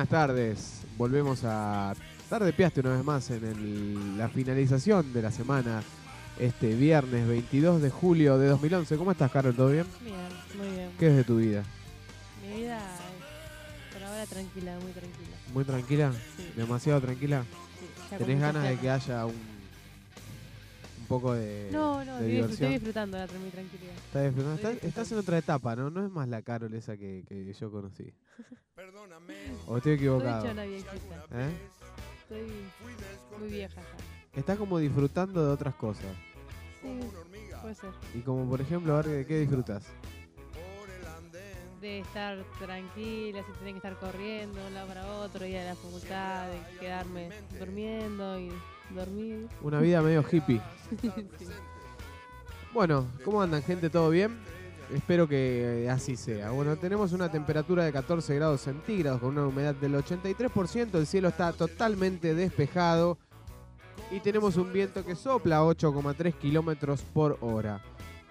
buenas tardes. Volvemos a Tarde Piaste una vez más en el, la finalización de la semana, este viernes 22 de julio de 2011. ¿Cómo estás, Carol? ¿Todo bien? Bien, muy bien. ¿Qué es de tu vida? Mi vida, por ahora tranquila, muy tranquila. ¿Muy tranquila? ¿Demasiado tranquila? Sí. ¿Tenés ganas de que haya un, poco de. No, no, estoy disfrutando de mi tranquilidad. ¿Estás, disfrutando? ¿Estás, en otra etapa, ¿no? No es más la Carol esa que yo conocí. Perdóname. ¿O estoy equivocado? Soy yo viejita. ¿Eh? Estoy muy vieja. Estás como disfrutando de otras cosas. Sí, puede ser. Y como por ejemplo, a ver, ¿de qué disfrutas? de estar tranquila, si tener que estar corriendo de un lado para otro, ir a la facultad, de quedarme durmiendo y dormir. Una vida medio hippie. sí. Bueno, ¿cómo andan gente? ¿Todo bien? Espero que eh, así sea. Bueno, tenemos una temperatura de 14 grados centígrados con una humedad del 83%. El cielo está totalmente despejado. Y tenemos un viento que sopla 8,3 kilómetros por hora.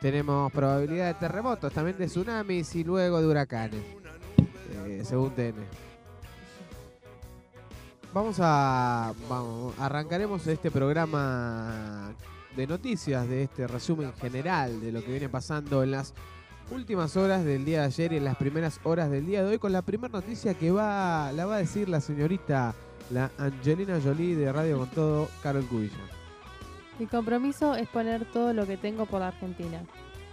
Tenemos probabilidad de terremotos, también de tsunamis y luego de huracanes. Eh, según TN. Vamos a. Arrancaremos este programa de noticias, de este resumen general de lo que viene pasando en las últimas horas del día de ayer y en las primeras horas del día de hoy con la primera noticia que va la va a decir la señorita, la Angelina Jolie de Radio Con Todo, Carol Cubilla. Mi compromiso es poner todo lo que tengo por la Argentina.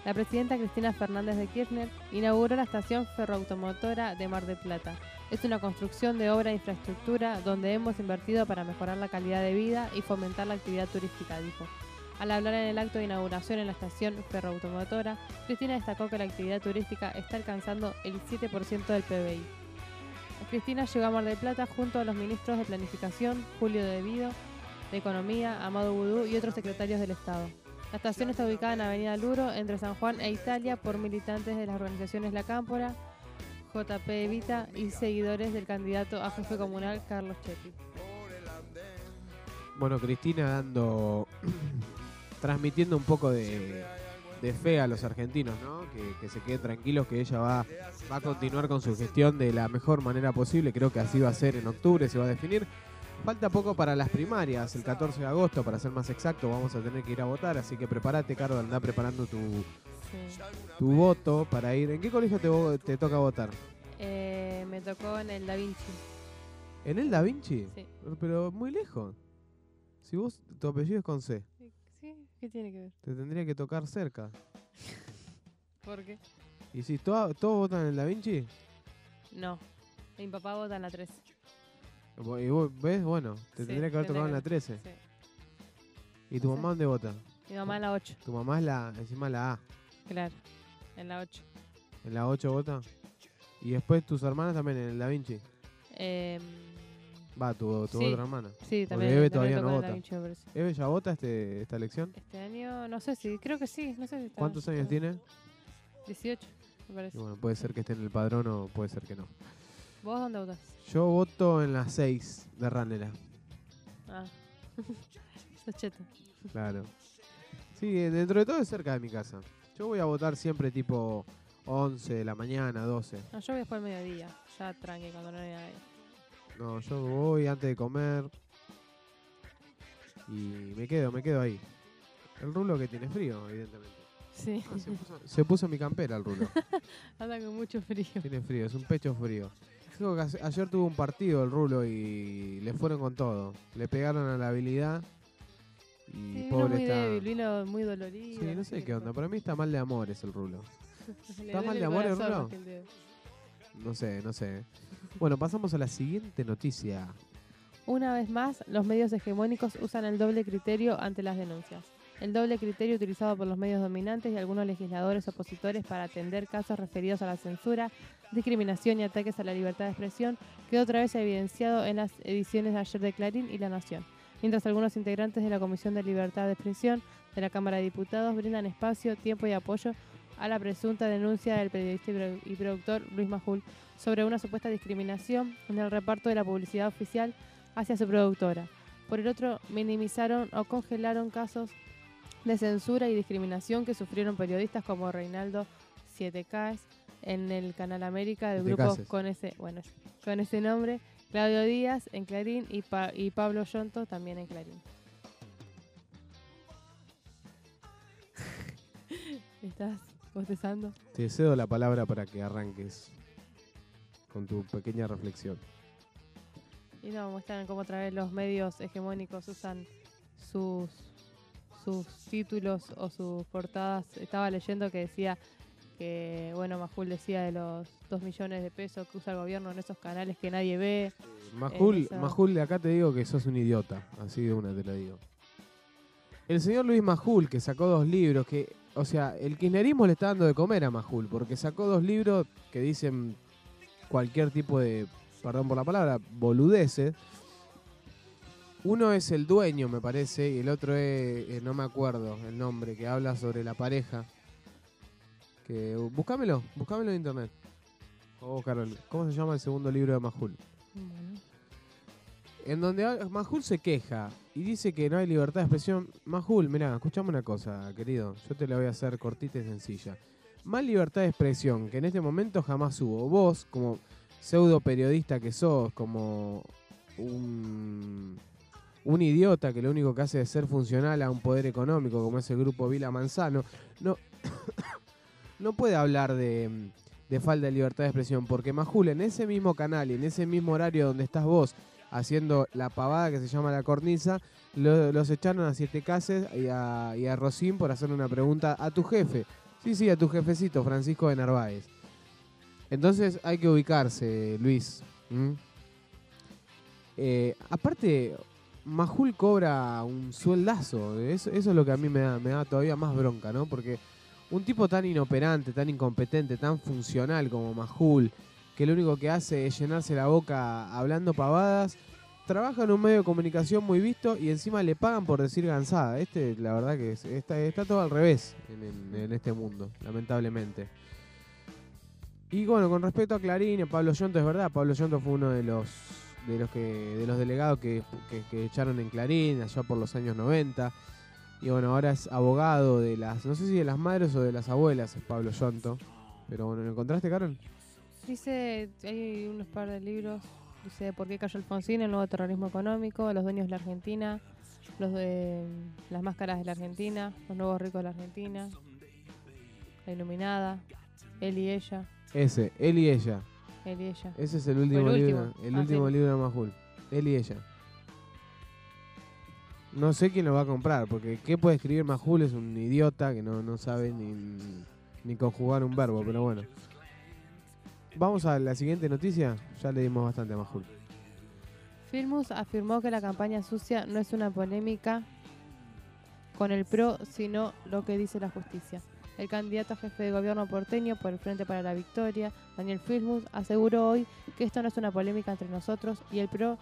La presidenta Cristina Fernández de Kirchner inauguró la estación ferroautomotora de Mar del Plata. Es una construcción de obra de infraestructura donde hemos invertido para mejorar la calidad de vida y fomentar la actividad turística, dijo. Al hablar en el acto de inauguración en la estación ferroautomotora, Cristina destacó que la actividad turística está alcanzando el 7% del PBI. Cristina llegó a Mar del Plata junto a los ministros de Planificación, Julio De Vido, de Economía, Amado Budú y otros secretarios del Estado. La estación está ubicada en Avenida Luro, entre San Juan e Italia, por militantes de las organizaciones La Cámpora, JP Evita y seguidores del candidato a jefe comunal Carlos Chepi. Bueno, Cristina dando transmitiendo un poco de, fe a los argentinos, ¿no? Que, se queden tranquilos, que ella va, a continuar con su gestión de la mejor manera posible. Creo que así va a ser en octubre, se va a definir. Falta poco para las primarias, el 14 de agosto, para ser más exacto, vamos a tener que ir a votar, así que prepárate, Carlos, anda preparando tu, voto para ir. ¿En qué colegio te, toca votar? Eh, me tocó en el Da Vinci. ¿En el Da Vinci? Sí. Pero muy lejos. Si vos, tu apellido es con C. ¿Qué tiene que ver? Te tendría que tocar cerca. ¿Por qué? ¿Y si todos votan en el Da Vinci? No. Mi papá vota en la 13. ¿Y vos ves? Bueno, te sí, tendría que haber tocado en la que- 13. sí. ¿Y tu mamá dónde vota? Mi mamá en la 8, Tu mamá es la, encima la A. claro. En la 8. En la 8 vota. Y después tus hermanas también en el Da Vinci. Em, Va, tu, tu sí. otra hermana. Sí, también. Porque Eve todavía no vota. Vinci, ¿Eve ya vota este, esta elección? Este año, no sé si, creo que sí. No sé si está ¿Cuántos años tiene? 18, me parece. Y bueno, puede ser que esté en el padrón o puede ser que no. ¿Vos dónde votás? Yo voto en las 6 de Ranela. Ah. Los cheto. Claro. Sí, eh, dentro de todo es cerca de mi casa. Yo voy a votar siempre tipo 11 de la mañana, 12. No, yo voy después del mediodía. Ya tranqui cuando no hay nadie. No, yo voy antes de comer. Y me quedo, me quedo ahí. El rulo que tiene frío, evidentemente. Sí. Ah, se, puso, mi campera el rulo. Anda con mucho frío. Tiene frío, es un pecho frío. Ayer tuvo un partido el rulo y le fueron con todo. Le pegaron a la habilidad. Y sí, pobre muy está. Débil, vino muy dolorido. Sí, no sé qué onda. Para mí está mal de amor es el rulo. ¿Está mal de amor el rulo? No sé, no sé. Bueno, pasamos a la siguiente noticia. Una vez más, los medios hegemónicos usan el doble criterio ante las denuncias. El doble criterio utilizado por los medios dominantes y algunos legisladores opositores para atender casos referidos a la censura, discriminación y ataques a la libertad de expresión quedó otra vez evidenciado en las ediciones de ayer de Clarín y La Nación. Mientras algunos integrantes de la Comisión de Libertad de Expresión de la Cámara de Diputados brindan espacio, tiempo y apoyo a la presunta denuncia del periodista y productor Luis Majul sobre una supuesta discriminación en el reparto de la publicidad oficial hacia su productora. Por el otro, minimizaron o congelaron casos de censura y discriminación que sufrieron periodistas como Reinaldo Siete Ks en el Canal América del grupo con ese, bueno, con ese nombre, Claudio Díaz en Clarín y, pa y Pablo Yonto también en Clarín. Estás te cedo la palabra para que arranques con tu pequeña reflexión. Y no, muestran cómo otra vez los medios hegemónicos usan sus, sus títulos o sus portadas. Estaba leyendo que decía que, bueno, Majul decía de los 2 millones de pesos que usa el gobierno en esos canales que nadie ve. Eh, Majul. Majul, de acá te digo que sos un idiota, así de una te lo digo. El señor Luis Majul, que sacó dos libros, que o sea, el kirchnerismo le está dando de comer a Majul, porque sacó dos libros que dicen cualquier tipo de, perdón por la palabra, boludeces. Uno es el dueño, me parece, y el otro es, eh, no me acuerdo el nombre, que habla sobre la pareja. Que, búscamelo, búscamelo en internet. Oh, Carol, ¿cómo se llama el segundo libro de Majul? Mm en donde Majul se queja y dice que no hay libertad de expresión. Majul, mirá, escuchame una cosa, querido. Yo te la voy a hacer cortita y sencilla. Más libertad de expresión que en este momento jamás hubo. Vos, como pseudo periodista que sos, como un, un idiota que lo único que hace es ser funcional a un poder económico, como es el grupo Vila Manzano, no, no puede hablar de, de falta de libertad de expresión, porque Majul, en ese mismo canal y en ese mismo horario donde estás vos, haciendo la pavada que se llama la cornisa, los echaron a Siete Cases y a, y Rocín por hacer una pregunta a tu jefe. Sí, sí, a tu jefecito, Francisco de Narváez. Entonces hay que ubicarse, Luis. Eh, aparte, Majul cobra un sueldazo. Eso, es lo que a mí me da, me da todavía más bronca, ¿no? Porque un tipo tan inoperante, tan incompetente, tan funcional como Majul, que lo único que hace es llenarse la boca hablando pavadas. Trabaja en un medio de comunicación muy visto y encima le pagan por decir gansada. Este, la verdad que es, está, está, todo al revés en, este mundo, lamentablemente. Y bueno, con respecto a Clarín, a Pablo Yonto, es verdad, Pablo Yonto fue uno de los de los que de los delegados que, que, echaron en Clarín allá por los años 90. Y bueno, ahora es abogado de las, no sé si de las madres o de las abuelas es Pablo Yonto. Pero bueno, ¿lo encontraste, Carol? Dice, hay unos par de libros, dice ¿Por qué cayó Alfonsín? El nuevo terrorismo económico, Los dueños de la Argentina, los de las máscaras de la Argentina, Los nuevos ricos de la Argentina, La Iluminada, Él y ella. Ese, Él y ella. Él y ella. Ese es el último, libro, el ah, último libro de Majul, Él y ella. No sé quién lo va a comprar, porque ¿qué puede escribir Majul? Es un idiota que no, no sabe ni, ni conjugar un verbo, pero bueno. Vamos a la siguiente noticia. Ya le dimos bastante a Majul. Filmus afirmó que la campaña sucia no es una polémica con el PRO, sino lo que dice la justicia. El candidato a jefe de gobierno porteño por el Frente para la Victoria, Daniel Filmus, aseguró hoy que esto no es una polémica entre nosotros y el PRO,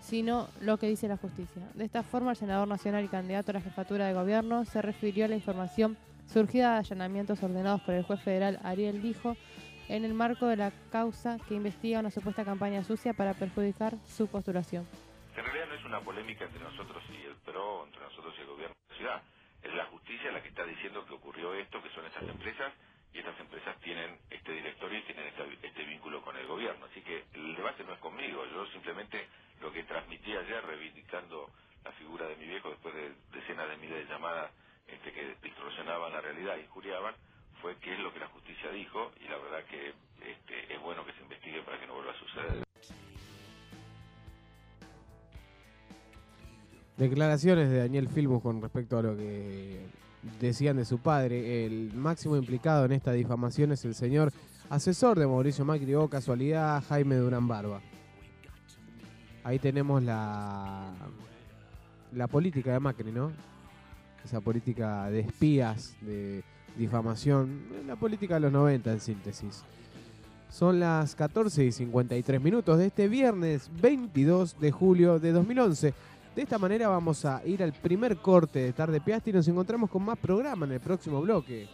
sino lo que dice la justicia. De esta forma, el senador nacional y candidato a la jefatura de gobierno se refirió a la información surgida de allanamientos ordenados por el juez federal Ariel Dijo en el marco de la causa que investiga una supuesta campaña sucia para perjudicar su postulación. En realidad no es una polémica entre nosotros y el PRO, entre nosotros y el gobierno de la ciudad. Es la justicia la que está diciendo que ocurrió esto, que son estas empresas, y estas empresas tienen este directorio y tienen este, este vínculo con el gobierno. Así que el debate no es conmigo, yo simplemente lo que transmití ayer reivindicando la figura de mi viejo después de decenas de miles de llamadas este, que distorsionaban la realidad, e injuriaban, fue que es lo que la justicia Declaraciones de Daniel Filmus con respecto a lo que decían de su padre. El máximo implicado en esta difamación es el señor asesor de Mauricio Macri o casualidad Jaime Durán Barba. Ahí tenemos la, la política de Macri, ¿no? Esa política de espías, de difamación, la política de los 90 en síntesis. Son las 14 y 53 minutos de este viernes 22 de julio de 2011. De esta manera vamos a ir al primer corte de Tarde Piasti y nos encontramos con más programa en el próximo bloque.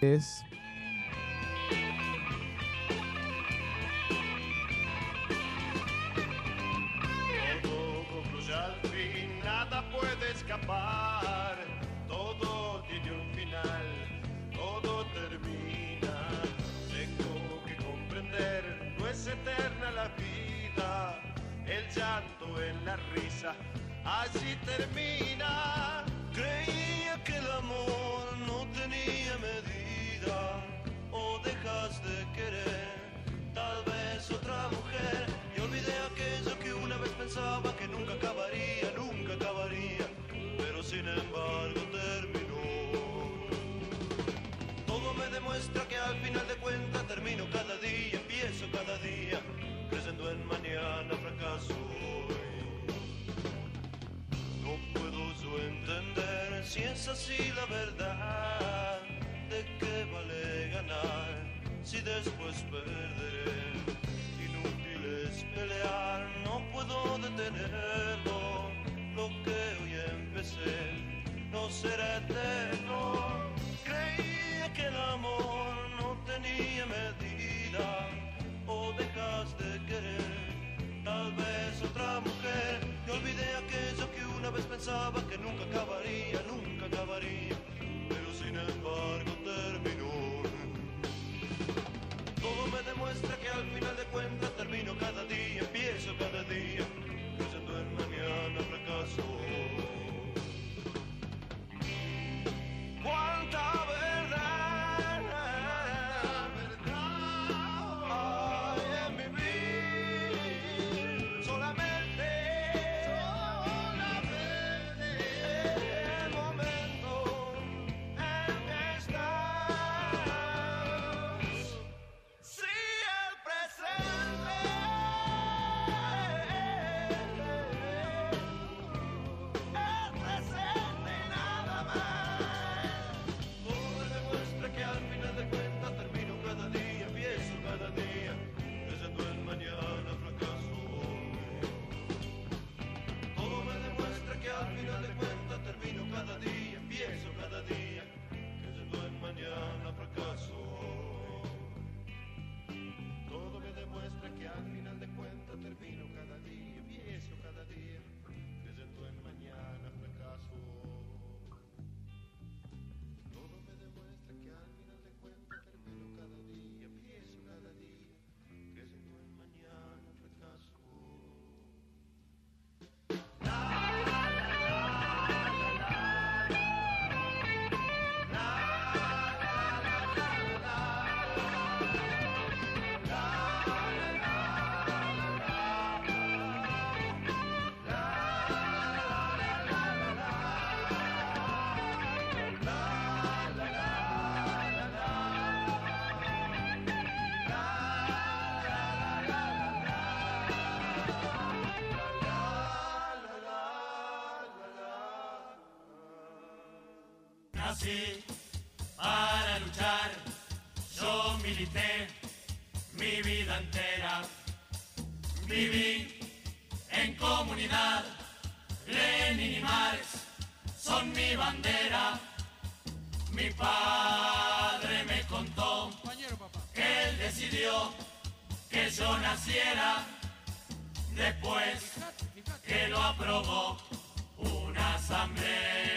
Es... en la risa. Así termina. Creía que el amor no tenía medida. O dejas de querer, tal vez otra mujer. Y olvidé aquello que una vez pensaba que nunca acabaría, nunca acabaría. Pero sin embargo. así la verdad de qué vale ganar si después perderé. Inútil es pelear, no puedo detenerlo. Lo que hoy empecé no será eterno. Creía que el amor no tenía medida o dejas de querer. Tal vez otra mujer, yo olvidé aquello que una vez pensaba que nunca acabaría nunca pero sin embargo terminó. Todo me demuestra que al final de cuentas Nací para luchar, yo milité mi vida entera. Viví en comunidad, Lenin y Marx son mi bandera. Mi padre me contó que él decidió que yo naciera después que lo aprobó una asamblea.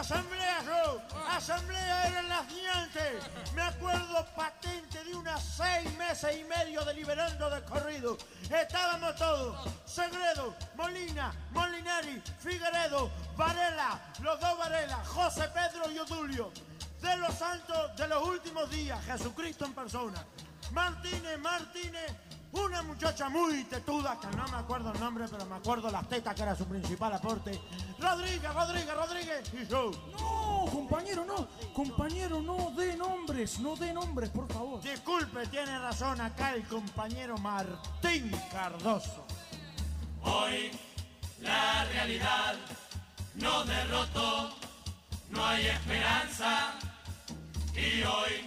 asamblea yo, asamblea eran las diantes. Me acuerdo patente de unas seis meses y medio deliberando de corrido. Estábamos todos, Segredo, Molina, Molinari, Figueredo, Varela, los dos Varela, José Pedro y Odulio. De los santos de los últimos días, Jesucristo en persona. Martínez, Martínez, una muchacha muy tetuda, que no me acuerdo el nombre, pero me acuerdo las tetas, que era su principal aporte. Rodríguez, Rodríguez, Rodríguez y yo. No, compañero, no. Compañero, no dé nombres, no dé nombres, por favor. Disculpe, tiene razón acá el compañero Martín Cardoso. Hoy la realidad nos derrotó, no hay esperanza. Y hoy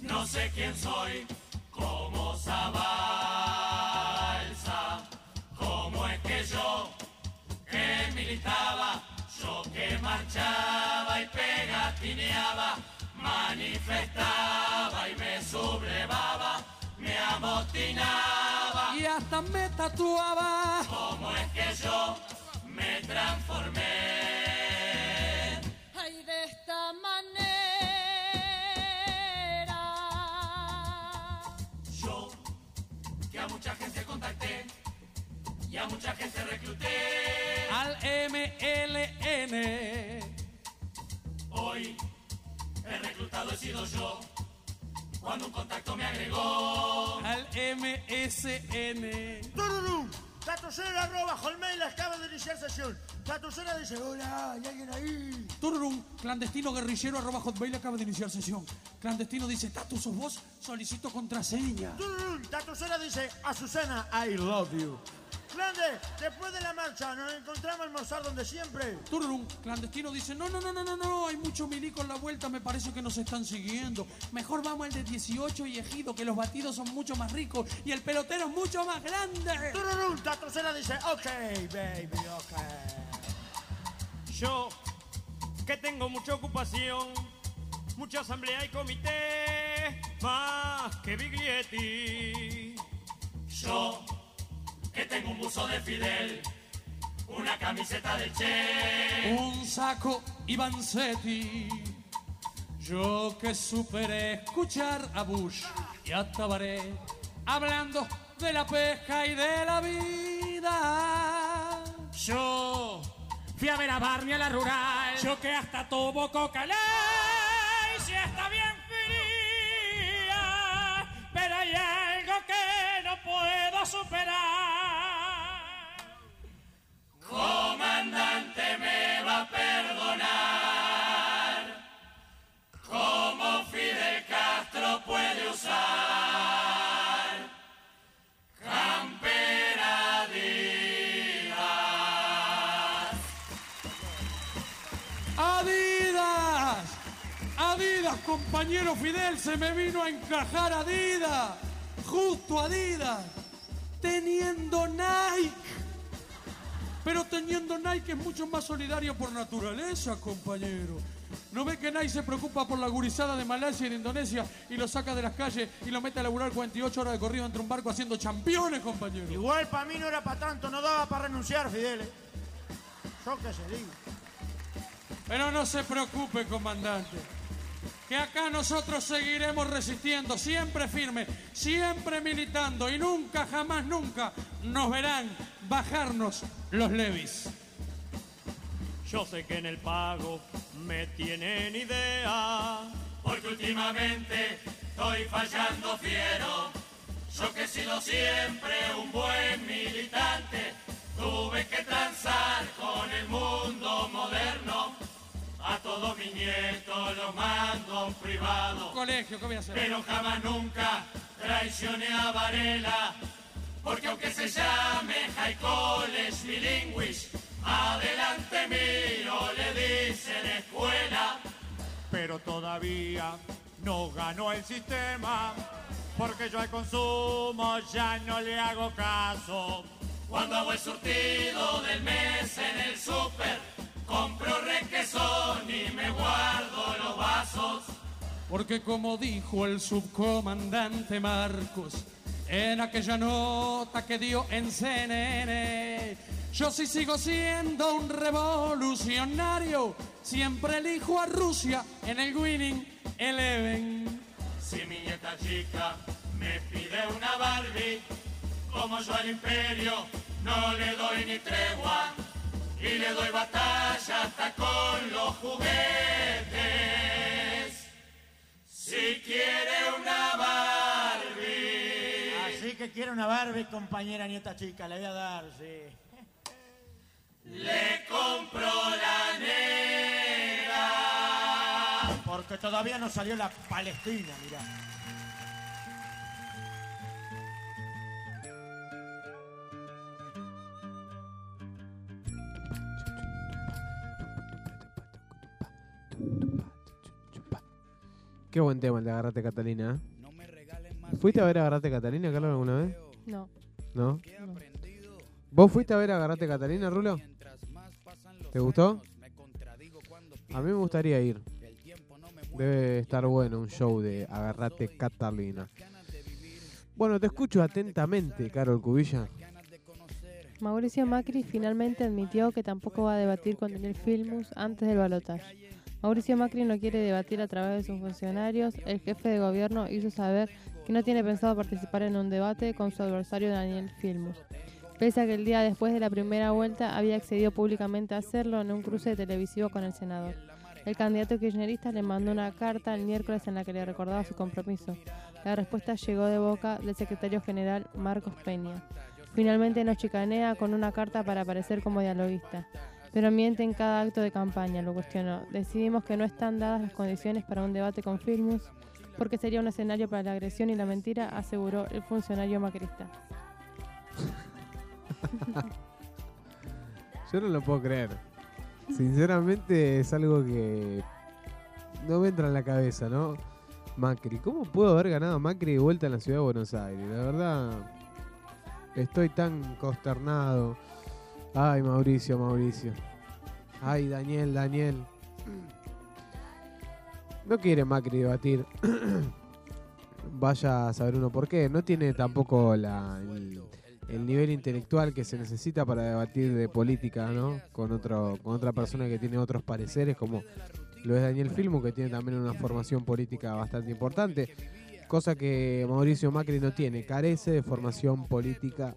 no sé quién soy ¿Cómo esa balsa? ¿Cómo es que yo, que militaba, yo que marchaba y pegatineaba, manifestaba y me sublevaba, me amotinaba y hasta me tatuaba? ¿Cómo es que yo me transformé? gente contacté y a mucha gente recluté. Al MLN. Hoy el reclutado he sido yo. Cuando un contacto me agregó al MSN. ¡Tururum! arroba Holmail acaba de iniciar sesión. La dice, hola, ¿hay alguien ahí? Tururum, clandestino guerrillero arroba hotmail acaba de iniciar sesión. Clandestino dice, Tatu, sos vos, solicito contraseña. Tururum, la dice, Azucena, I love you. Grande, después de la marcha nos encontramos a almorzar donde siempre. Tururum, clandestino dice, no, no, no, no, no, no, hay mucho milico en la vuelta, me parece que nos están siguiendo. Mejor vamos al de 18 y ejido, que los batidos son mucho más ricos y el pelotero es mucho más grande. Tururum, la dice, ok, baby, ok. Yo, que tengo mucha ocupación, mucha asamblea y comité, más que Biglietti. Yo que tengo un buzo de Fidel, una camiseta de Che, un saco y Vanzetti. Yo que superé escuchar a Bush y a Tabaré hablando de la pesca y de la vida. Yo fui a ver a Barney a la rural. Yo que hasta tuvo coca. compañero Fidel se me vino a encajar a Adidas, justo a Adidas, teniendo Nike. Pero teniendo Nike es mucho más solidario por naturaleza, compañero. ¿No ve que Nike se preocupa por la gurizada de Malasia y de Indonesia y lo saca de las calles y lo mete a laburar 48 horas de corrido entre un barco haciendo championes, compañero? Igual para mí no era para tanto, no daba para renunciar, Fidel. Eh. Yo qué se digo. Pero no se preocupe, comandante que acá nosotros seguiremos resistiendo, siempre firme, siempre militando y nunca, jamás, nunca nos verán bajarnos los levis. Yo sé que en el pago me tienen idea, porque últimamente estoy fallando fiero. Yo que he sido siempre un buen militante, tuve que transar con el mundo moderno a todos mis nietos los mando privado. Colegio, ¿qué voy a hacer? Pero jamás nunca traicioné a Varela. Porque aunque se llame Jaicoles bilingüis, adelante mío le dice dicen escuela. Pero todavía no ganó el sistema. Porque yo al consumo ya no le hago caso. Cuando hago el surtido del mes en el súper Compro requesón y me guardo los vasos. Porque como dijo el subcomandante Marcos en aquella nota que dio en CNN, yo sí sigo siendo un revolucionario, siempre elijo a Rusia en el Winning Eleven. Si mi nieta chica me pide una Barbie, como yo al imperio no le doy ni tregua y le doy batalla hasta con los juguetes. Si quiere una Barbie. Así que quiere una Barbie, compañera nieta chica, le voy a dar, sí. Le compro la negra. Porque todavía no salió la Palestina, mirá. Qué buen tema el de Agarrate Catalina. ¿eh? ¿Fuiste a ver Agarrate Catalina, Carlos, alguna vez? No. ¿No? ¿Vos fuiste a ver Agarrate Catalina, Rulo? ¿Te gustó? A mí me gustaría ir. Debe estar bueno un show de Agarrate Catalina. Bueno, te escucho atentamente, Carol Cubilla. Mauricio Macri finalmente admitió que tampoco va a debatir con Daniel Filmus antes del balotaje. Mauricio Macri no quiere debatir a través de sus funcionarios. El jefe de gobierno hizo saber que no tiene pensado participar en un debate con su adversario Daniel Filmo. Pese a que el día después de la primera vuelta había accedido públicamente a hacerlo en un cruce televisivo con el senador. El candidato kirchnerista le mandó una carta el miércoles en la que le recordaba su compromiso. La respuesta llegó de boca del secretario general Marcos Peña. Finalmente nos chicanea con una carta para aparecer como dialoguista pero miente en cada acto de campaña, lo cuestionó. Decidimos que no están dadas las condiciones para un debate con Firmus, porque sería un escenario para la agresión y la mentira, aseguró el funcionario macrista. Yo no lo puedo creer. Sinceramente es algo que no me entra en la cabeza, ¿no? Macri, ¿cómo pudo haber ganado Macri de vuelta en la ciudad de Buenos Aires? La verdad, estoy tan consternado. Ay, Mauricio, Mauricio. Ay, Daniel, Daniel. No quiere Macri debatir. Vaya a saber uno por qué. No tiene tampoco la, el, nivel intelectual que se necesita para debatir de política, ¿no? Con, otro, con otra persona que tiene otros pareceres, como lo es Daniel Filmo, que tiene también una formación política bastante importante. Cosa que Mauricio Macri no tiene, carece de formación política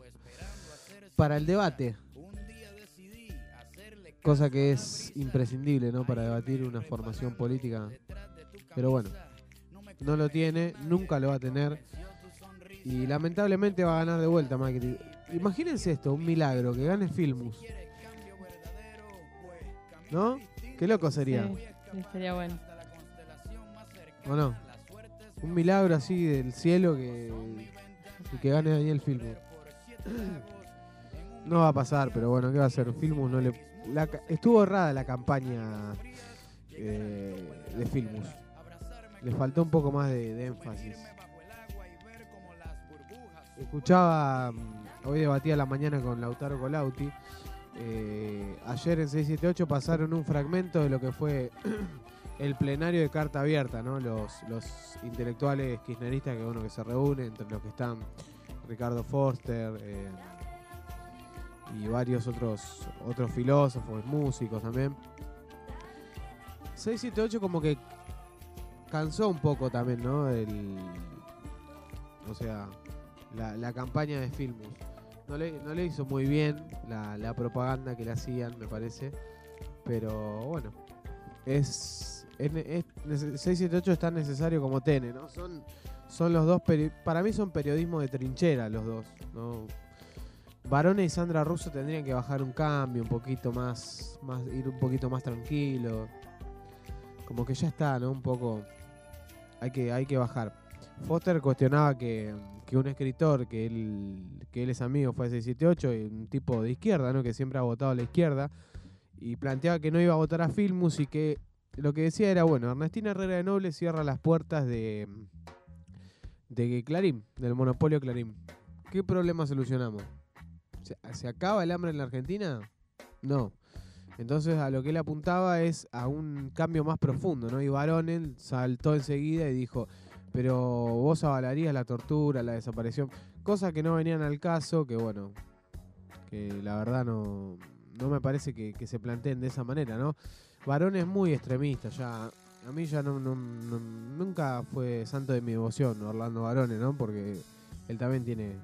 para el debate cosa que es imprescindible ¿no? para debatir una formación política. Pero bueno, no lo tiene, nunca lo va a tener y lamentablemente va a ganar de vuelta Macri. Imagínense esto, un milagro, que gane Filmus. ¿No? Qué loco sería. Sería bueno. ¿O no? Un milagro así del cielo que, que gane Daniel Filmus. No va a pasar, pero bueno, ¿qué va a hacer? Filmus no le estuvo borrada la campaña eh, de Filmus. Le faltó un poco más de, énfasis. Escuchaba, mm, hoy debatía la mañana con Lautaro Colauti. Eh, ayer en 678 pasaron un fragmento de lo que fue el plenario de carta abierta, ¿no? Los, intelectuales kirchneristas que bueno que se reúnen, entre los que están Ricardo Forster, eh, y varios otros, otros filósofos, músicos también. 678 como que cansó un poco también, ¿no? El, o sea, la, la campaña de Filmus. No le, no le hizo muy bien la, la propaganda que le hacían, me parece. Pero bueno, es, 678 es tan necesario como Tene, ¿no? Son, son los dos, para mí son periodismo de trinchera los dos, ¿no? Varones y Sandra Russo tendrían que bajar un cambio, un poquito más, más ir un poquito más tranquilo. Como que ya está, ¿no? Un poco. Hay que, hay que bajar. Foster cuestionaba que, que un escritor que él, que él es amigo fue 678 y un tipo de izquierda, ¿no? Que siempre ha votado a la izquierda. Y planteaba que no iba a votar a Filmus y que lo que decía era, bueno, Ernestina Herrera de Noble cierra las puertas de, de Clarín, del monopolio Clarín. ¿Qué problema solucionamos? ¿Se, acaba el hambre en la Argentina? No. Entonces a lo que él apuntaba es a un cambio más profundo, ¿no? Y Baronel saltó enseguida y dijo, pero vos avalarías la tortura, la desaparición, cosas que no venían al caso, que bueno, que la verdad no, no me parece que, se planteen de esa manera, ¿no? Barón es muy extremista, ya a mí ya no, nunca fue santo de mi devoción Orlando Barone, ¿no? Porque él también tiene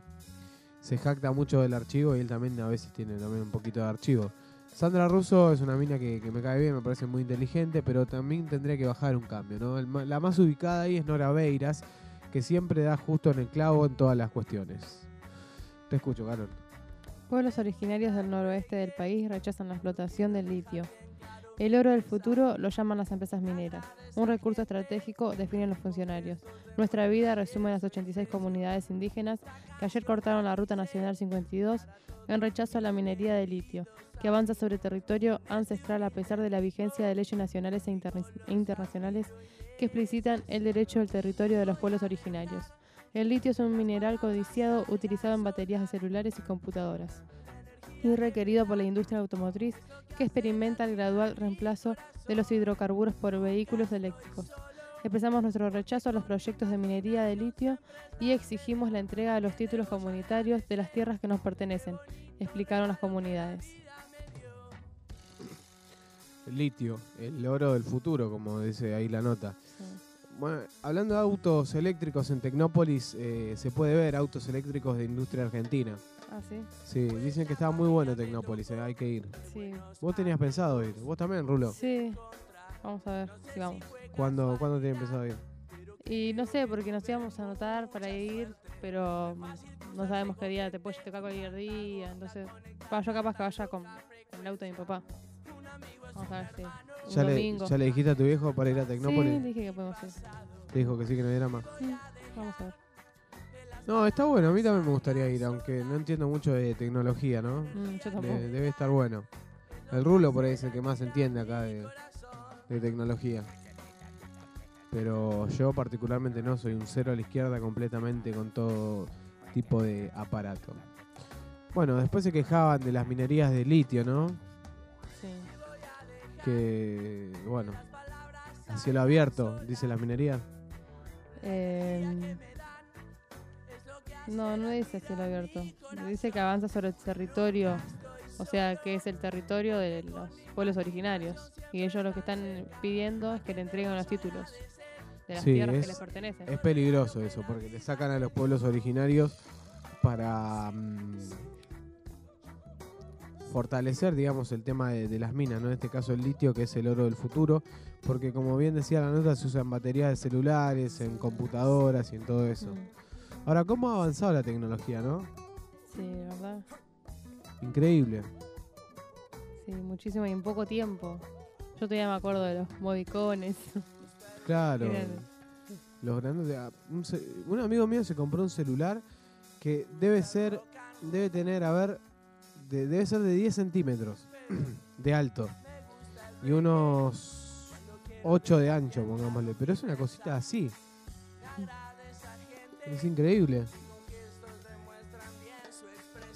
se jacta mucho del archivo y él también a veces tiene también un poquito de archivo. Sandra Russo es una mina que, me cae bien, me parece muy inteligente, pero también tendría que bajar un cambio. ¿no? La más ubicada ahí es Nora Beiras, que siempre da justo en el clavo en todas las cuestiones. Te escucho, Carol. Pueblos originarios del noroeste del país rechazan la explotación del litio. El oro del futuro lo llaman las empresas mineras un recurso estratégico, definen los funcionarios. Nuestra vida resume las 86 comunidades indígenas que ayer cortaron la Ruta Nacional 52 en rechazo a la minería de litio, que avanza sobre territorio ancestral a pesar de la vigencia de leyes nacionales e internacionales que explicitan el derecho del territorio de los pueblos originarios. El litio es un mineral codiciado utilizado en baterías de celulares y computadoras y requerido por la industria automotriz que experimenta el gradual reemplazo de los hidrocarburos por vehículos eléctricos. Expresamos nuestro rechazo a los proyectos de minería de litio y exigimos la entrega de los títulos comunitarios de las tierras que nos pertenecen, explicaron las comunidades. Litio, el oro del futuro, como dice ahí la nota. Bueno, hablando de autos eléctricos en Tecnópolis, eh, se puede ver autos eléctricos de industria argentina. Ah, sí. Sí, dicen que estaba muy bueno Tecnópolis, eh, hay que ir. Sí. Vos tenías pensado ir, vos también, Rulo. Sí. Vamos a ver si vamos. ¿Cuándo, ¿cuándo tienen pensado ir? Y no sé, porque nos íbamos a anotar para ir, pero mm, no sabemos qué día te puede tocar cualquier día. Entonces, yo capaz que vaya con el auto de mi papá. Vamos a ver ¿Ya. Le, ¿Ya le dijiste a tu viejo para ir a Tecnópolis? Sí, dije que podemos ir. Dijo que sí, que no hay drama. Sí, vamos a ver. No, está bueno, a mí también me gustaría ir, aunque no entiendo mucho de tecnología, ¿no? Mm, yo tampoco. Debe estar bueno. El rulo por ahí es el que más entiende acá de tecnología. Pero yo particularmente no, soy un cero a la izquierda completamente con todo tipo de aparato. Bueno, después se quejaban de las minerías de litio, ¿no? que, bueno, cielo abierto, dice la minería. Em, no, no dice cielo abierto. Dice que avanza sobre el territorio, o sea, que es el territorio de los pueblos originarios. Y ellos lo que están pidiendo es que le entreguen los títulos de las sí, tierras es, que les pertenecen. Es peligroso eso, porque le sacan a los pueblos originarios para... Mm, fortalecer, digamos, el tema de, las minas, ¿no? En este caso el litio, que es el oro del futuro, porque como bien decía la nota, se usa en baterías de celulares, en computadoras y en todo eso. Mm. Ahora, ¿cómo ha avanzado la tecnología, no? Sí, la verdad. Increíble. Sí, muchísimo y en poco tiempo. Yo todavía me acuerdo de los bobicones. Claro. Los grandes. Un, un amigo mío se compró un celular que debe ser, debe tener, a ver, debe ser de 10 centímetros de alto y unos 8 de ancho, pongámosle. Pero es una cosita así. Es increíble.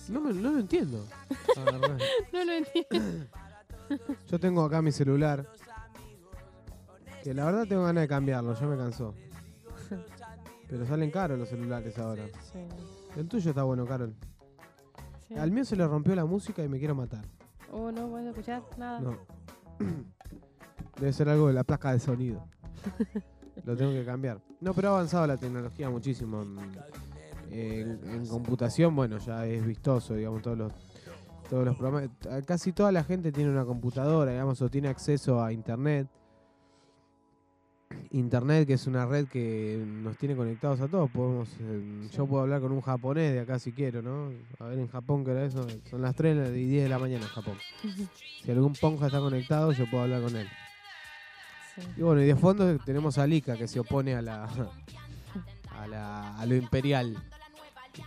No, lo entiendo. no lo entiendo. Yo tengo acá mi celular. Que la verdad tengo ganas de cambiarlo, ya me cansó. Pero salen caros los celulares ahora. El tuyo está bueno, Carol. Al mío se le rompió la música y me quiero matar. Oh, no puedo escuchar nada. No. Debe ser algo de la placa de sonido. Lo tengo que cambiar. No, pero ha avanzado la tecnología muchísimo. En, computación, bueno, ya es vistoso, digamos, todos los, todos los programas. Casi toda la gente tiene una computadora, digamos, o tiene acceso a internet. Internet, que es una red que nos tiene conectados a todos. Podemos. Eh, yo puedo hablar con un japonés de acá si quiero, ¿no? A ver, en Japón, ¿qué era eso? Son las 3 y 10 de la mañana en Japón. si algún ponja está conectado, yo puedo hablar con él. Y bueno, y de fondo tenemos a Lika, que se opone a la, a, la, a lo imperial,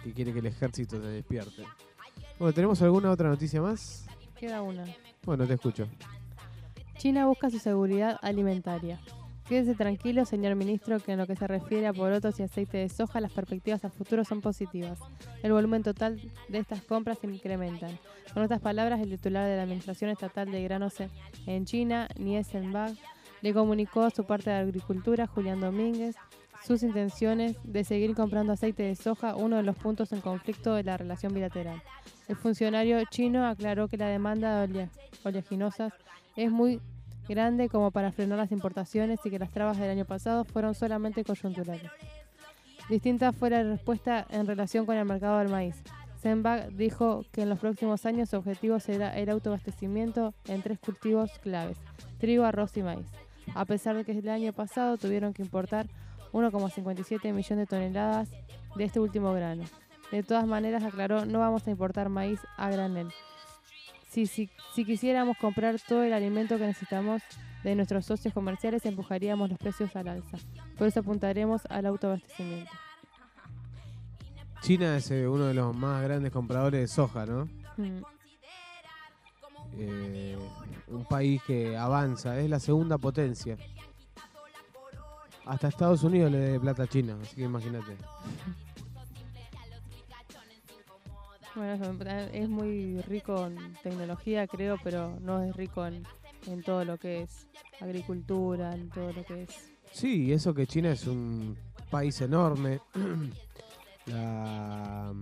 que quiere que el ejército se despierte. Bueno, ¿tenemos alguna otra noticia más? Queda una. Bueno, te escucho. China busca su seguridad alimentaria. Quédese tranquilo, señor ministro, que en lo que se refiere a porotos y aceite de soja, las perspectivas a futuro son positivas. El volumen total de estas compras se incrementan. Con otras palabras, el titular de la Administración Estatal de Granos en China, Niesenbach, le comunicó a su parte de Agricultura, Julián Domínguez, sus intenciones de seguir comprando aceite de soja, uno de los puntos en conflicto de la relación bilateral. El funcionario chino aclaró que la demanda de oleaginosas es muy grande como para frenar las importaciones y que las trabas del año pasado fueron solamente coyunturales. Distinta fue la respuesta en relación con el mercado del maíz. Zenbach dijo que en los próximos años su objetivo será el autoabastecimiento en tres cultivos claves, trigo, arroz y maíz, a pesar de que el año pasado tuvieron que importar 1,57 millones de toneladas de este último grano. De todas maneras, aclaró, no vamos a importar maíz a granel, si, si, si quisiéramos comprar todo el alimento que necesitamos de nuestros socios comerciales, empujaríamos los precios al alza. Por eso apuntaremos al autoabastecimiento. China es eh, uno de los más grandes compradores de soja, ¿no? Mm. Eh, un país que avanza, es la segunda potencia. Hasta Estados Unidos le dé plata a China, así que imagínate. Bueno, eh, es muy rico en tecnología, creo, pero no es rico en, todo lo que es agricultura, en todo lo que es. Sí, eso que China es un país enorme. la,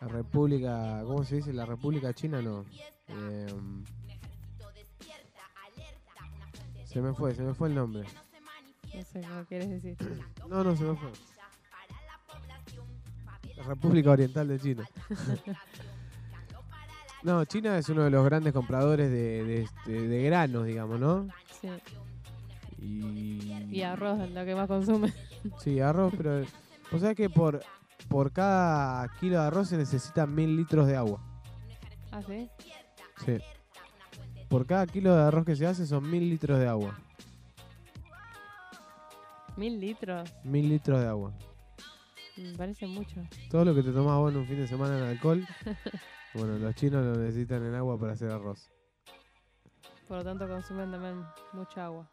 República, ¿cómo se dice? La República China no. Eh, se me fue, se me fue el nombre. No sé, no, no, se me fue. República Oriental de China. No, China es uno de los grandes compradores de, este, granos, digamos, ¿no? Sí. Y... arroz es lo que más consume. Sí, arroz, pero... O sea que por, por cada kilo de arroz se necesitan mil litros de agua. ¿Ah, sí? Sí. Por cada kilo de arroz que se hace son mil litros de agua. ¿Mil litros? Mil litros de agua. Me parece mucho. Todo lo que te tomas vos en un fin de semana en alcohol, bueno, los chinos lo necesitan en agua para hacer arroz. Por lo tanto, consumen también mucha agua.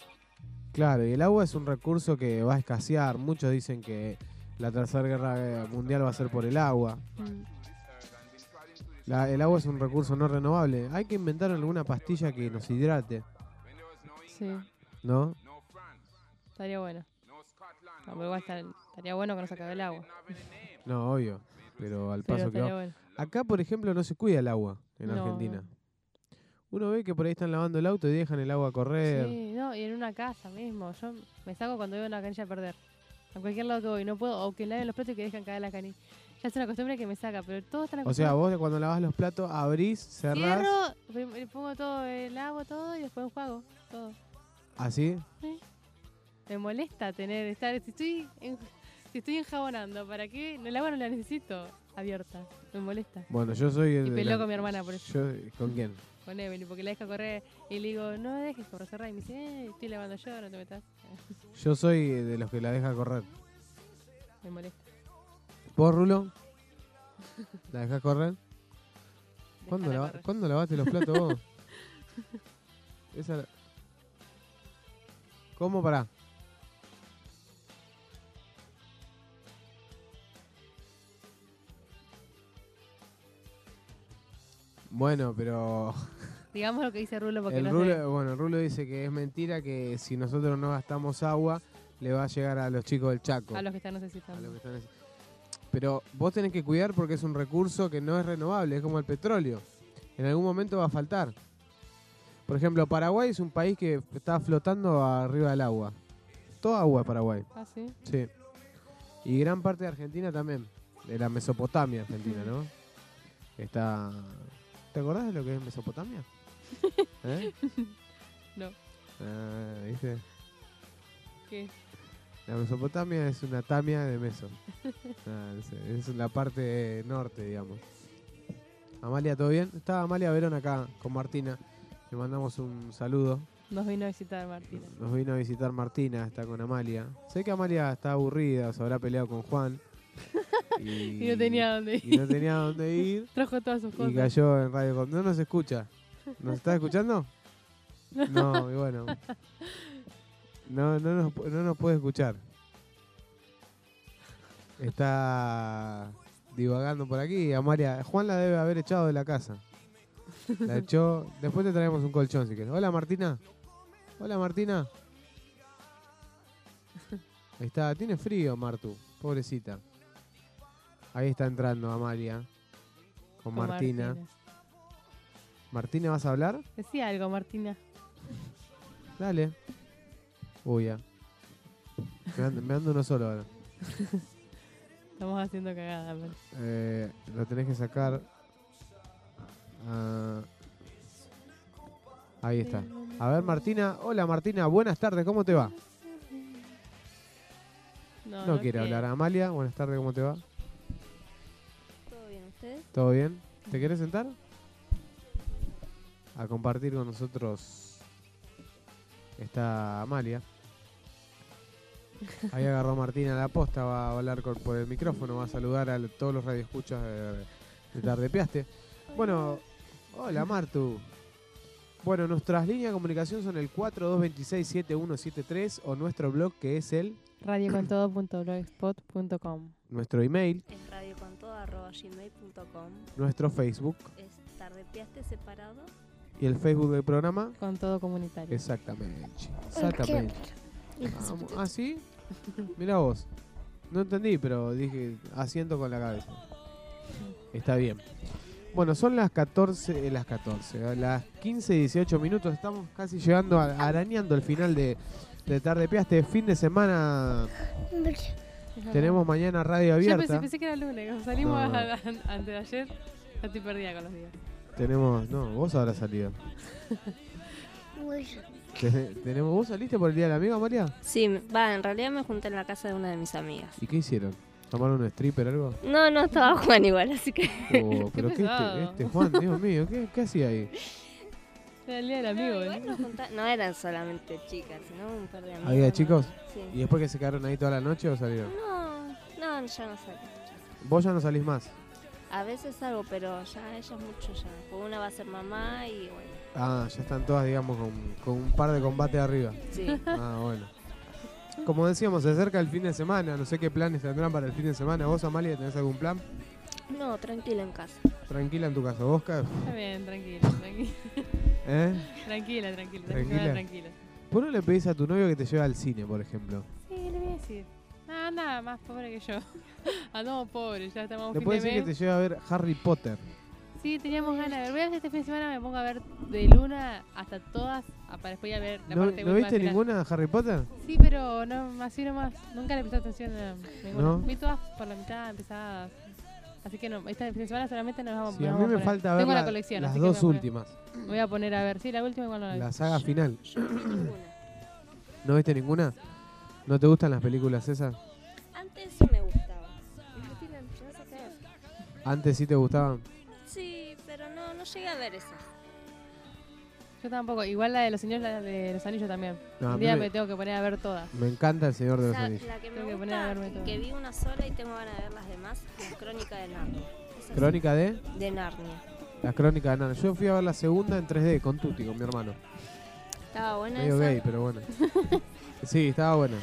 Claro, y el agua es un recurso que va a escasear. Muchos dicen que la tercera guerra mundial va a ser por el agua. Mm. La, el agua es un recurso no renovable. Hay que inventar alguna pastilla que nos hidrate. Sí. ¿No? Estaría bueno. No, pero igual estaría bueno que no se acabe el agua. No, obvio. Pero al paso que va. Acá, por ejemplo, no se cuida el agua en Argentina. Uno ve que por ahí están lavando el auto y dejan el agua correr. Sí, no, y en una casa mismo. Yo me saco cuando veo una canilla a perder. A cualquier lado que voy, no puedo, o que laven los platos y que dejan caer la canilla. Ya es una costumbre que me saca, pero todos están O sea, vos cuando lavas los platos, abrís, cerrás, Cierro, pongo todo el agua, todo, y después enjuago, todo. así. Sí me molesta tener, estar, si estoy, en, si estoy enjabonando, ¿para qué? El agua no la necesito abierta, me molesta. Bueno, yo soy el... Y peló con mi hermana por eso. ¿Con quién? Con Evelyn, porque la deja correr y le digo, no dejes correr, cerrar. Y me dice, eh, estoy lavando yo, no te metas. Yo soy de los que la deja correr. Me molesta. ¿Vos, Rulo? ¿La dejas correr? ¿Cuándo, la, ¿Cuándo lavaste los platos vos? Esa la... ¿Cómo para? Bueno, pero. Digamos lo que dice Rulo porque el no Rulo, sé. Bueno, Rulo dice que es mentira que si nosotros no gastamos agua, le va a llegar a los chicos del Chaco. A los que están necesitando. Pero vos tenés que cuidar porque es un recurso que no es renovable, es como el petróleo. En algún momento va a faltar. Por ejemplo, Paraguay es un país que está flotando arriba del agua. Todo agua es Paraguay. Ah, sí. Sí. Y gran parte de Argentina también. De la Mesopotamia argentina, ¿no? Está ¿Te acordás de lo que es Mesopotamia? ¿Eh? No. Ah, ¿viste? ¿Qué? La Mesopotamia es una tamia de Meso. Ah, es la parte norte, digamos. Amalia, ¿todo bien? Está Amalia Verón acá con Martina. Le mandamos un saludo. Nos vino a visitar Martina. Nos vino a visitar Martina, está con Amalia. Sé que Amalia está aburrida, se habrá peleado con Juan. Y, no tenía dónde ir. Y no tenía dónde ir. Trajo todas sus cosas. Y cayó en Radio Com. No nos escucha. ¿Nos está escuchando? No, y bueno. No, no, nos, no nos puede escuchar. Está divagando por aquí. A María, Juan la debe haber echado de la casa. La echó. Después te traemos un colchón si quieres. Hola Martina. Hola Martina. Ahí está, tiene frío Martu, pobrecita. Ahí está entrando Amalia con, Martina. Martina, ¿vas a hablar? Decía algo, Martina. Dale. Uy, ya. Me ando, uno solo ahora. Estamos haciendo cagada, eh, Lo tenés que sacar. Ah. Ahí está. A ver, Martina. Hola, Martina. Buenas tardes. ¿Cómo te va? No quiere hablar. Amalia, buenas tardes. ¿Cómo te va? ¿Todo bien? ¿Te quieres sentar? A compartir con nosotros está Amalia. Ahí agarró Martina la posta, va a hablar por el micrófono, va a saludar a todos los radioescuchas de, de Tarde Piaste. Bueno, hola Martu. Bueno, nuestras líneas de comunicación son el 4226-7173 o nuestro blog que es el radiocontodo.blogspot.com. Nuestro email. Nuestro Facebook. Es tardepiaste separado. Y el Facebook del programa. Con todo comunitario. Exactamente. Exactamente. Vamos. ¿Ah, sí? Mira vos. No entendí, pero dije asiento con la cabeza. Está bien. Bueno, son las 14, eh, las 14, eh, las 15, 18 minutos. Estamos casi llegando, a, arañando el final de, de Tarde Piaste. Fin de semana. Tenemos mañana radio abierta. Yo pensé, pensé que era lunes, salimos no. antes de ayer, estoy perdida con los días. Tenemos, no, vos habrás salido. Tenemos, ¿Vos saliste por el Día de la Amiga, María? Sí, va, en realidad me junté en la casa de una de mis amigas. ¿Y qué hicieron? ¿Tomaron un stripper o algo? No, no, estaba Juan igual, así que... Oh, pero qué, qué este, este, Juan, Dios mío, ¿qué, qué hacía ahí? Era el Día del Amigo, no, no eran solamente chicas, sino un par de amigos. ¿Había chicos? ¿Y después que se quedaron ahí toda la noche o salieron? No, no, ya no salí. ¿Vos ya no salís más? A veces salgo, pero ya ella es mucho ya. Porque una va a ser mamá y bueno. Ah, ya están todas, digamos, con, con un par de combates arriba. Sí. Ah, bueno. Como decíamos, se acerca el fin de semana. No sé qué planes tendrán para el fin de semana. ¿Vos, Amalia, tenés algún plan? No, tranquila en casa. Tranquila en tu casa, ¿vos, Está bien, tranquila, tranquila. ¿Eh? Tranquila, tranquila. Tranquila, tranquila. ¿Por qué no le pedís a tu novio que te lleve al cine, por ejemplo? Sí, le voy a decir. Nada, nada, más pobre que yo. ah, no, pobre, ya estamos Le puedes decir que te lleve a ver Harry Potter. Sí, teníamos ganas de ver. Voy a ver este fin de semana me pongo a ver de luna hasta todas, para después ya ver la ¿No, parte ¿no viste ninguna de Harry Potter? Sí, pero no, así nomás. Nunca le presté atención a ninguna. ¿No? Vi todas por la mitad, empezadas. Así que no, esta fin de semana solamente nos vamos, sí, nos a mí me falta ver Tengo la, colección, las dos últimas. Voy a poner a ver, sí, la última cuando la La saga final. ¿No viste ninguna? ¿No te gustan las películas esas? Antes sí me gustaban. ¿Antes sí te gustaban? Sí, pero no, no llegué a ver esas. Yo tampoco. Igual la de los señores, de los anillos también. No, Un día me, tengo que poner a ver todas. Me encanta El Señor de los Anillos. La que me Tengo que poner a gusta, verme todo. que vi una sola y tengo ganas de ver las demás, la Crónica de Narnia. Crónica de De Narnia. La crónica de Nana. Yo fui a ver la segunda en 3D con Tuti, con mi hermano. Estaba buena Medio esa. gay, pero bueno. Sí, estaba buena.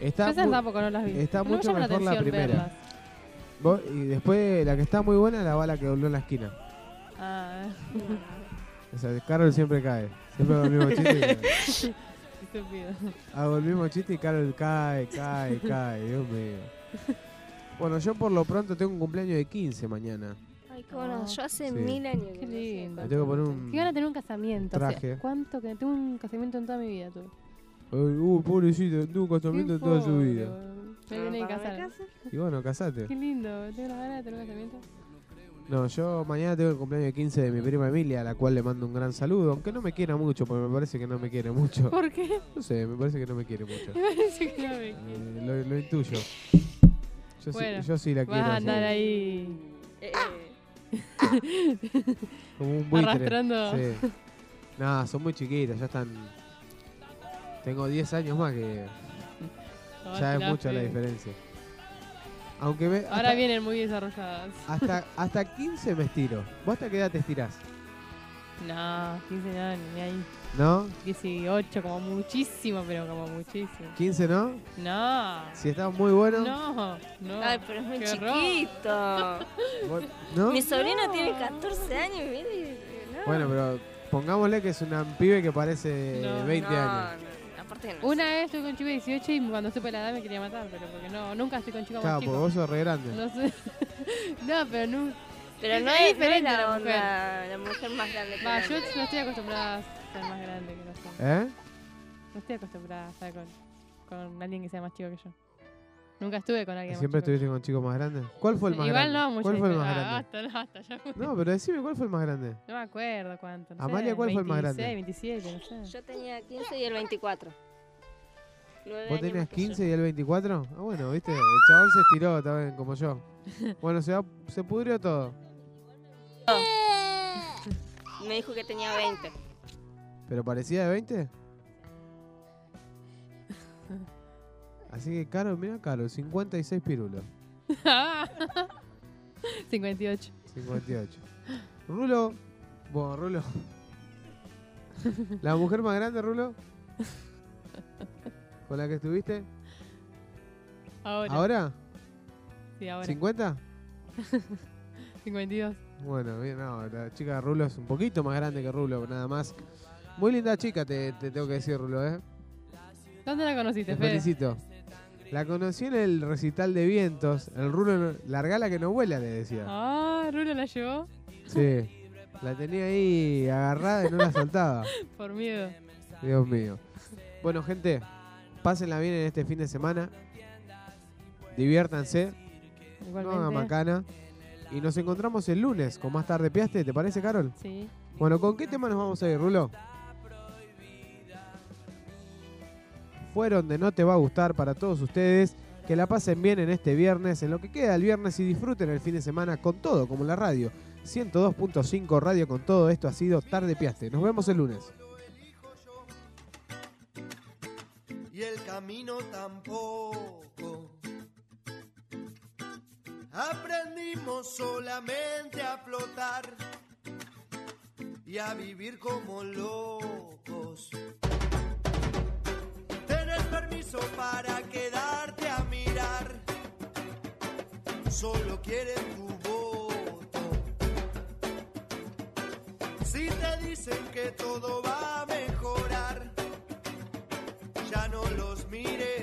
Está, Yo esas no las vi. está mucho mejor la primera. Y después la que está muy buena es la bala que dobló en la esquina. Ah, o sea, Carol siempre cae. Siempre hago el mismo chiste. Estúpido. Ah, hago el mismo chiste y Carol cae, cae, cae. Dios mío. Bueno, yo por lo pronto tengo un cumpleaños de 15 mañana. Ay, qué bueno, ah. yo hace Sí. mil años. que Qué lindo. Me tengo que un. Van a tener un casamiento. o sea, Traje. ¿Cuánto que tengo un casamiento en toda mi vida tú? Ay, Uh, pobrecito, tuvo un casamiento en toda su vida. Ah, Me viene a casar. Y bueno, casate. Qué lindo, tengo unas ganas de tener un casamiento. No, yo mañana tengo el cumpleaños de 15 de mi prima Emilia, a la cual le mando un gran saludo, aunque no me quiera mucho, porque me parece que no me quiere mucho. ¿Por qué? No sé, me parece que no me quiere mucho. Me parece que no me quiere. Eh, lo, intuyo. Yo, bueno, sí, yo sí la quiero. Va a andar ahí. Eh, ah, ah. Como un buitre. Arrastrando. Sí. No, son muy chiquitas, ya están. Tengo 10 años más que. Ya es mucha la diferencia. Aunque me, Ahora hasta, vienen muy desarrolladas. Hasta, hasta 15 me estiro. ¿Vos hasta qué edad te estirás? No, 15 no, ni ahí. ¿No? 18 como muchísimo, pero como muchísimo. ¿15 no? No. Si está muy bueno. No, no. Ay, pero es muy qué chiquito. ¿No? Mi sobrino no. tiene 14 años y no. Bueno, pero pongámosle que es un pibe que parece no. 20 años. Una vez estuve con chico de 18 y cuando supe la edad me quería matar, pero porque no, nunca estoy con chicos más Claro, porque vos sos re grande. No sé. no, pero no. Pero no es, diferente no la, mujer. La mujer más grande. Va, yo no estoy acostumbrada a ser más grande que nosotros. ¿Eh? No estoy acostumbrada a estar con, alguien que sea más chico que yo. Nunca estuve con alguien. ¿Siempre más chico estuviste con chicos más grandes? ¿Cuál fue el más Igual grande? no, mucho. ¿Cuál fue el más ah, grande? Basta, no, basta. No, pero decime, ¿cuál fue el más grande? No me acuerdo cuánto. Amalia, ¿cuál fue el más grande? 27. Yo tenía 15 y el 24. 9 ¿Vos tenés 15 y el 24? Ah, bueno, viste, el chabón se estiró también, como yo. Bueno, se, va- se pudrió todo. Me dijo que tenía 20. ¿Pero parecía de 20? Así que Caro, mira Caro, 56 pirulos. 58. 58. Rulo. Bueno, Rulo. La mujer más grande, Rulo con la que estuviste? Ahora. ¿Ahora? Sí, ahora. ¿50? 52. Bueno, bien, no, la chica de Rulo es un poquito más grande que Rulo, nada más. Muy linda chica, te, te tengo que decir, Rulo, ¿eh? ¿Dónde la conociste, felicito. La conocí en el recital de vientos. El Rulo, largala que no vuela, le decía. Ah, Rulo la llevó. Sí. La tenía ahí agarrada y no la soltaba. Por miedo. Dios mío. Bueno, gente, Pásenla bien en este fin de semana. Diviértanse. No hagan macana. Y nos encontramos el lunes con más tarde Piaste, ¿te parece, Carol? Sí. Bueno, ¿con qué tema nos vamos a ir, Rulo? Fueron de No Te Va a Gustar para todos ustedes. Que la pasen bien en este viernes, en lo que queda el viernes y disfruten el fin de semana con todo, como la radio. 102.5 Radio con todo esto ha sido Tarde Piaste. Nos vemos el lunes. camino tampoco. Aprendimos solamente a flotar y a vivir como locos. Tenés permiso para quedarte a mirar, solo quieren tu voto. Si te dicen que todo va a mejorar, ya no lo mire.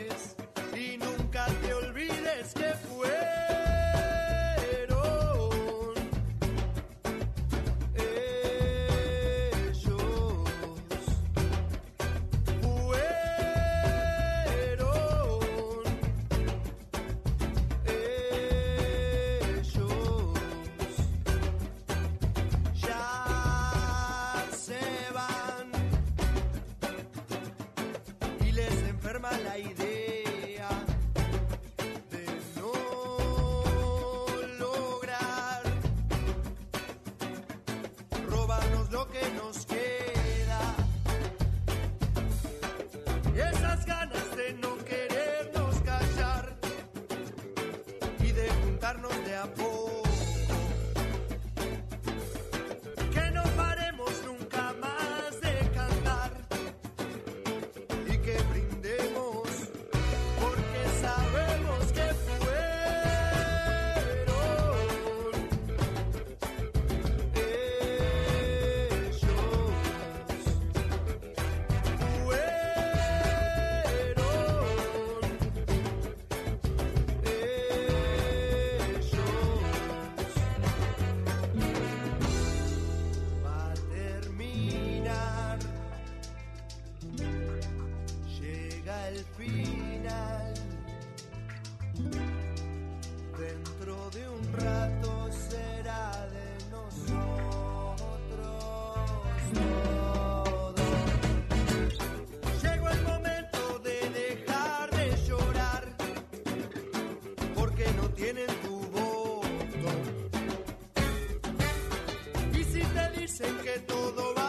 Dicen que todo va